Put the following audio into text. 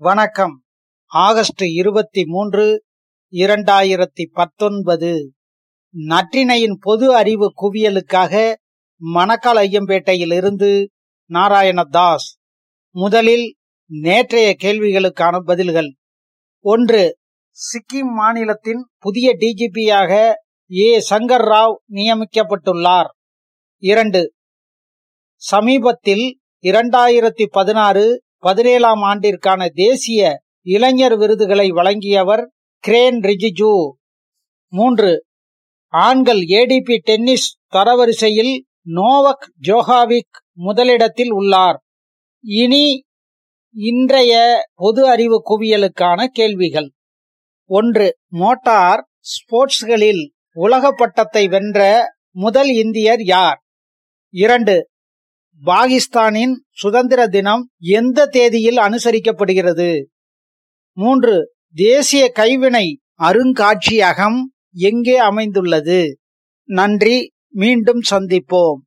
வணக்கம். ஆகஸ்ட் இருபத்தி மூன்று இரண்டாயிரத்தி பத்தொன்பது. நற்றினையின் பொது அறிவு குவியலுக்காக மணக்கால் ஐயம்பேட்டையிலிருந்து நாராயணதாஸ். முதலில் நேற்றைய கேள்விகளுக்கான பதில்கள். ஒன்று சிக்கிம் மாநிலத்தின் புதிய டிஜிபியாக ஏ. சங்கர் ராவ் நியமிக்கப்பட்டுள்ளார். இரண்டு சமீபத்தில் இரண்டாயிரத்தி பதினாறு பதினேழாம் ஆண்டிற்கான தேசிய இளைஞர் விருதுகளை வழங்கியவர் கிரேன் ரிஜிஜு. மூன்று ஆண்கள் ஏடிபி டென்னிஸ் தரவரிசையில் நோவக் ஜோகாவிக் முதலிடத்தில் உள்ளார். இனி இன்றைய பொது அறிவு குவியலுக்கான கேள்விகள். ஒன்று மோட்டார் ஸ்போர்ட்ஸ்களில் உலக பட்டத்தை வென்ற முதல் இந்தியர் யார்? இரண்டு பாகிஸ்தானின் சுதந்திர தினம் எந்த தேதியில் அனுசரிக்கப்படுகிறது? மூன்று தேசிய கைவினை அருங்காட்சியகம் எங்கே அமைந்துள்ளது? நன்றி மீண்டும் சந்திப்போம்.